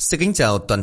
Xin kính chào toàn